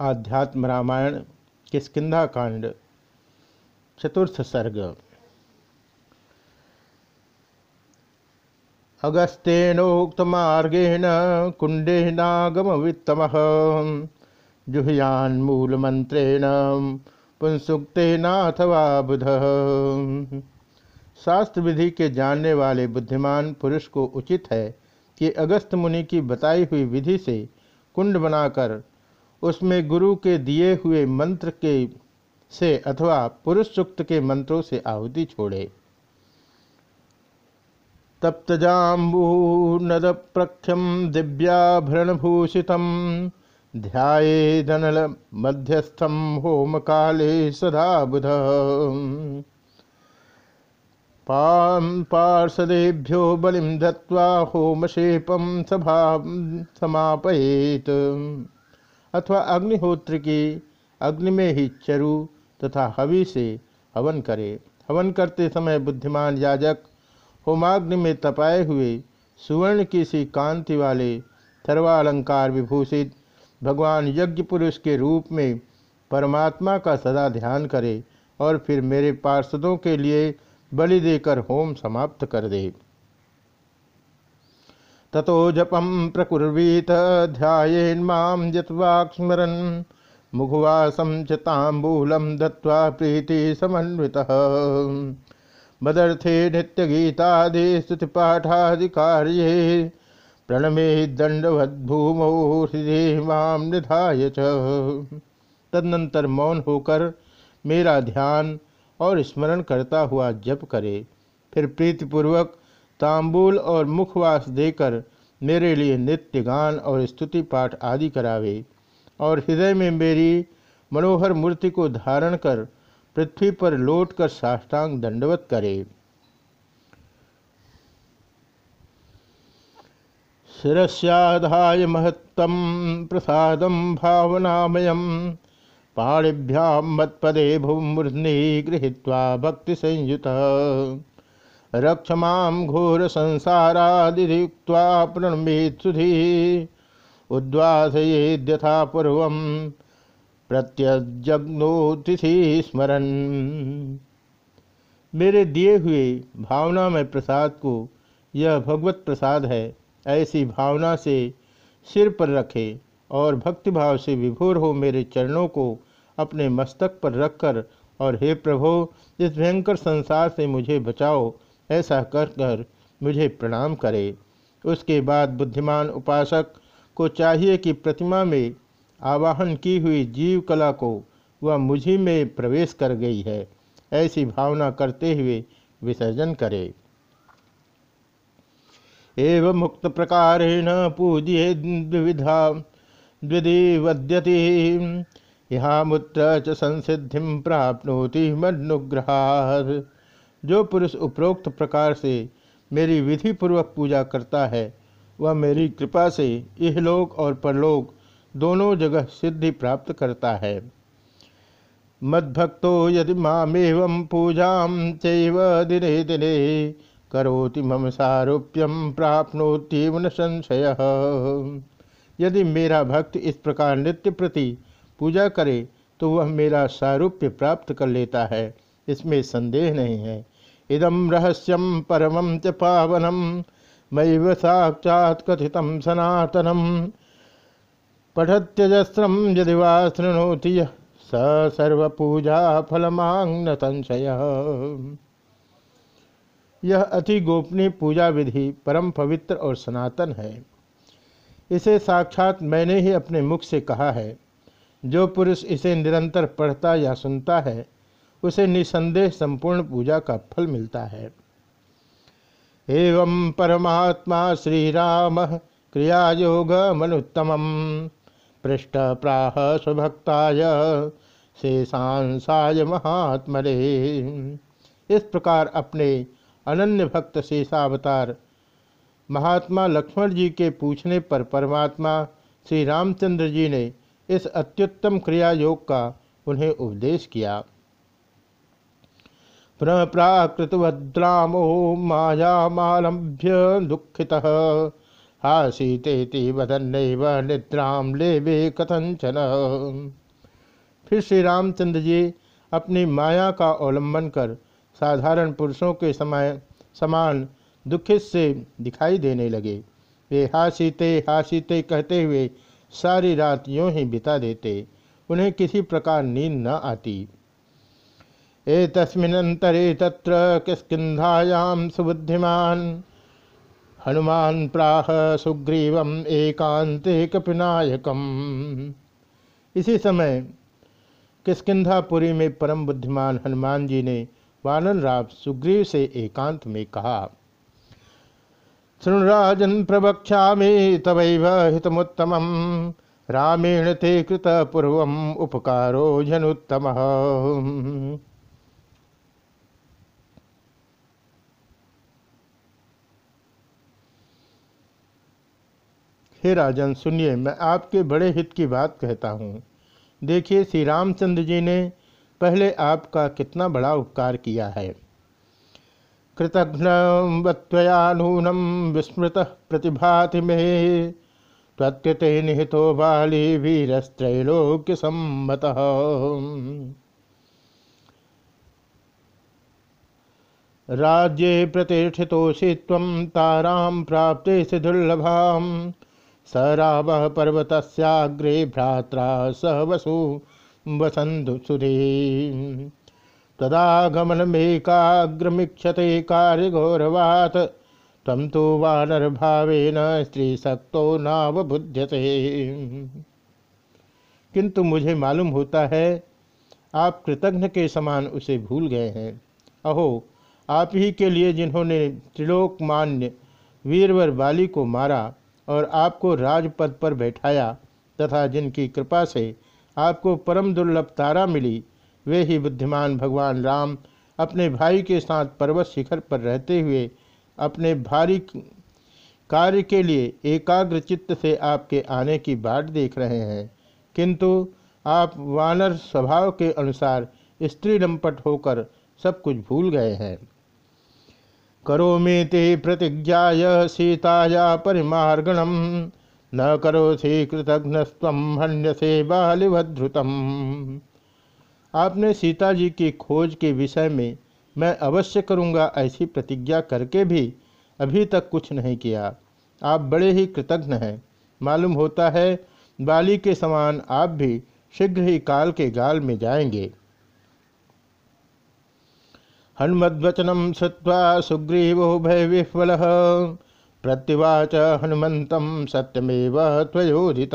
आध्यात्म रामायण किस्किंधा कांड, चतुर्थ सर्ग। अगस्तेनोक्त मार्गेण कुंडेनागम वित्तम जुहयान मूल मंत्रेण पुंसुक्तेनाथवा बुध शास्त्र विधि के जानने वाले बुद्धिमान पुरुष को उचित है कि अगस्त मुनि की बताई हुई विधि से कुंड बनाकर उसमें गुरु के दिए हुए मंत्र के से अथवा पुरुष सुक्त के मंत्रों से आहुति छोड़े। तप्तजाबूनद प्रख्यम दिव्याभरणभूषित ध्यानल मध्यस्थम होम काले सदा बुध। पार्षदेभ्यो बलिम दत्वा होमशेपम सभा समापयेत। अथवा अग्निहोत्र की अग्नि में ही चरु तथा हवि से हवन करे। हवन करते समय बुद्धिमान याजक होमाग्नि में तपाए हुए सुवर्ण की सी कांति वाले सर्वालंकार विभूषित भगवान यज्ञ पुरुष के रूप में परमात्मा का सदा ध्यान करे और फिर मेरे पार्षदों के लिए बलि देकर होम समाप्त कर दे। ततो जपम प्रकुर्वीत ध्यान यत्वाक्स्मरन मुखवासम च दत्वा प्रीति समन्वित मदर्थे नित्यगीतादि, स्तुतिपाठादिकार्ये प्रणमे दंडवद्भूमौ हृदय माम निधाय तदनंतर मौन होकर मेरा ध्यान और स्मरण करता हुआ जप करे। फिर प्रीतिपूर्वक तांबूल और मुखवास देकर मेरे लिए नित्य गान और स्तुति पाठ आदि करावे, और हृदय में मेरी मनोहर मूर्ति को धारण कर पृथ्वी पर लौटकर साष्टांग दंडवत करे। शिस्याधाय महत्तम प्रसाद भावनामय पाणिभ्याम मत्पदे भूमूर्धनि गृहीत्वा भक्ति संयुता रक्षमां घोर संसारादिक्वा प्रणमेत सुधी। उद्वासयेद्यथा पूर्व प्रत्यजग्नोतिथि स्मरण मेरे दिए हुए भावना में प्रसाद को यह भगवत प्रसाद है, ऐसी भावना से सिर पर रखे और भक्तिभाव से विभोर हो मेरे चरणों को अपने मस्तक पर रखकर और हे प्रभो, इस भयंकर संसार से मुझे बचाओ ऐसा कर कर मुझे प्रणाम करे। उसके बाद बुद्धिमान उपासक को चाहिए कि प्रतिमा में आवाहन की हुई जीव कला को वह मुझी में प्रवेश कर गई है, ऐसी भावना करते हुए विसर्जन करे। एवं मुक्त प्रकारेण पूज्य द्विविधा द्विधिवद्यति यहाँ मुत्र च संसिधि प्राप्नोति मनुग्रहा। जो पुरुष उपरोक्त प्रकार से मेरी विधि पूर्वक पूजा करता है, वह मेरी कृपा से इहलोक और परलोक दोनों जगह सिद्धि प्राप्त करता है। मद्भक्तो यदि मामेव पूजा चैव दिने दिने करोति मम सारूप्यम प्राप्नोतीव न संशय। यदि मेरा भक्त इस प्रकार नित्य प्रति पूजा करे तो वह मेरा सारूप्य प्राप्त कर लेता है, इसमें संदेह नहीं है। इदम रहस्यम परम च पावनम मैव साक्षात कथित सनातनम पठत्यजस्रम यदि वा शृणोति सर्वपूजा फलमांग संशय यह अति गोपनीय पूजा विधि परम पवित्र और सनातन है। इसे साक्षात मैंने ही अपने मुख से कहा है। जो पुरुष इसे निरंतर पढ़ता या सुनता है उसे निसंदेह संपूर्ण पूजा का फल मिलता है। एवं परमात्मा श्री राम क्रिया योग मनुत्तम पृष्ठ प्राह स्वभक्ताय शेषांसाय महात्मरे। इस प्रकार अपने अनन्य भक्त शेषावतार महात्मा लक्ष्मण जी के पूछने पर परमात्मा श्री रामचंद्र जी ने इस अत्युत्तम क्रिया योग का उन्हें उपदेश किया। प्रप्राकृतवद्रामो मायामालभ्य दुखितः। हासीते वदन्नैव निद्राम लेवे कथंचन फिर श्री रामचंद्र जी अपनी माया का अवलंबन कर साधारण पुरुषों के समय समान दुखित से दिखाई देने लगे। वे हासीते हासीते कहते हुए सारी रात यूँ ही बिता देते। उन्हें किसी प्रकार नींद न आती। ए तस्मिनंतरे तत्र किस्किंधायाम सुबुद्धिमान। हनुमान प्राह सुग्रीव एकांते इसी समय किस्किंधापुरी में परम बुद्धिमान हनुमान जी ने वानन राव सुग्रीव से एकांत में कहा, शृणुराजन प्रवक्षा तवैव हितमुत्तम रामेण ते कृत पूर्व उपकारो जनुत्तम। हे राजन, सुनिए, मैं आपके बड़े हित की बात कहता हूँ। देखिए, श्री रामचंद्र जी ने पहले आपका कितना बड़ा उपकार किया है। कृतघ्नवत्वयानूनम विस्मृत प्रतिभाति में। प्रत्यते निहितो बाली वीरस्त्रैलोक्य सम्मत। राज्ये प्रतिष्ठितोषि तारां प्राप्ते से दुर्लभाम स राम पर्वतस्याग्रे भ्रात्रा सह वसु वसंधु वसंधुसुरे तदागमनमेकाग्रमीक्षते कार्यघोरवात् तम तो वानर भावेन स्त्रीशक्तो नावबुध्यते। किंतु मुझे मालूम होता है, आप कृतघ्न के समान उसे भूल गए हैं। अहो, आप ही के लिए जिन्होंने त्रिलोकमान्य वीरवर बाली को मारा और आपको राजपद पर बैठाया तथा जिनकी कृपा से आपको परम दुर्लभ तारा मिली, वे ही बुद्धिमान भगवान राम अपने भाई के साथ पर्वत शिखर पर रहते हुए अपने भारी कार्य के लिए एकाग्र चित्त से आपके आने की बाट देख रहे हैं। किंतु आप वानर स्वभाव के अनुसार स्त्री लंपट होकर सब कुछ भूल गए हैं। करोमि ते प्रतिज्ञाय सीताया परिमार्गणम। न करोसि कृतघ्नस्व हन्यसे बालिवधृतम आपने सीता जी की खोज के विषय में मैं अवश्य करूँगा ऐसी प्रतिज्ञा करके भी अभी तक कुछ नहीं किया। आप बड़े ही कृतघ्न हैं। मालूम होता है, बाली के समान आप भी शीघ्र ही काल के गाल में जाएँगे। हनुमद्वचनम श्रुवा सुग्रीवो भय विह्वल प्रत्युवाच हनुमत सत्यमेव त्वयोदित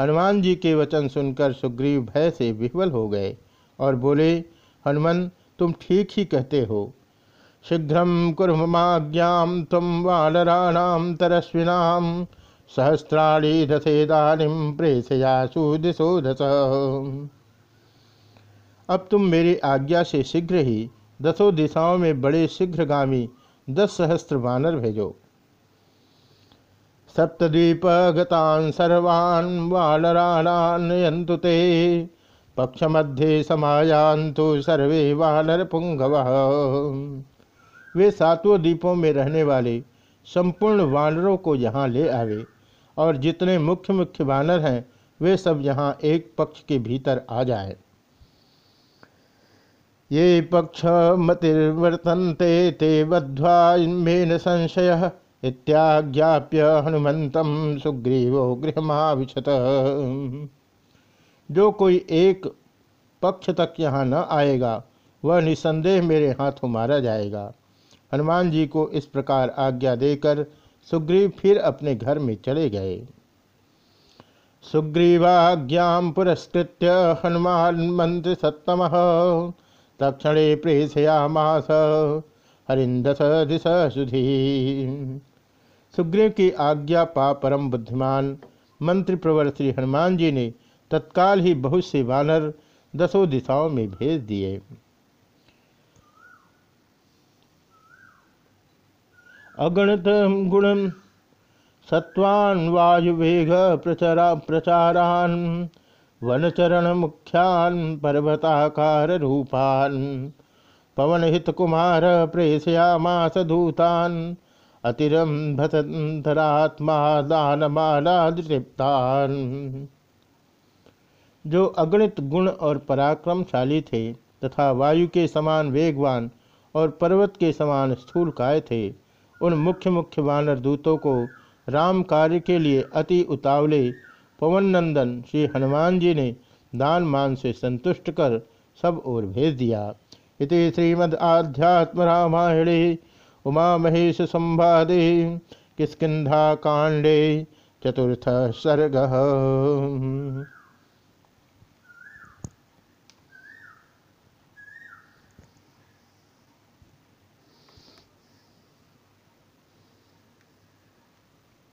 हनुमान जी के वचन सुनकर सुग्रीव भय से विह्वल हो गए और बोले, हनुमन, तुम ठीक ही कहते हो। शीघ्र कुरमाज्ञा तम वानराणाम तरस्विनाम सहस्राणी दशेदानीम प्रेषयासु दिशो दस अब तुम मेरी आज्ञा से शीघ्र ही दसों दिशाओं में बड़े शीघ्रगामी दस सहस्त्र वानर भेजो। सप्तद्वीप गतान सर्वान् वानरानयंतु ते। पक्ष मध्य समायांतु सर्वे वानर पुंगव। वे सातों द्वीपों में रहने वाले संपूर्ण वानरों को यहाँ ले आवे और जितने मुख्य मुख्य वानर हैं, वे सब यहाँ एक पक्ष के भीतर आ जाए। ये पक्ष मतिर्वर्तन्ते ते बद्ध्वा संशय इत्याज्ञाप्य हनुमंतम सुग्रीवो गृहमाविशत। जो कोई एक पक्ष तक यहाँ न आएगा, वह निसंदेह मेरे हाथों मारा जाएगा। हनुमान जी को इस प्रकार आज्ञा देकर सुग्रीव फिर अपने घर में चले गए। सुग्रीवाज्ञा पुरस्कृत्य हनुमान मंत्र सत्तम तक्षणे प्रेषयामास। हरिंदस दिश सुधी सुग्रीव की आज्ञा पा परम बुद्धिमान, मंत्री प्रवर श्री हनुमान जी ने तत्काल ही बहुत से वानर दसों दिशाओं में भेज दिए। अगणित गुण सत्वान वायुवेग प्रचरा प्रचारान वनचरण मुख्यान पर्वताकार रूपान। पवन हित कुमार प्रेषयामास दूतान। अतिरंभरात्मा दानमानादृप्तान जो अगणित गुण और पराक्रमशाली थे, तथा वायु के समान वेगवान और पर्वत के समान स्थूल काय थे, उन मुख्य मुख्य वानर दूतों को राम कार्य के लिए अति उतावले पवन नंदन श्री हनुमान जी ने दान मान से संतुष्ट कर सब ओर भेज दिया। इति श्रीमद आध्यात्म रामायणे उमा महेश संवादे किस्किधा कांडे, चतुर्थ सर्ग।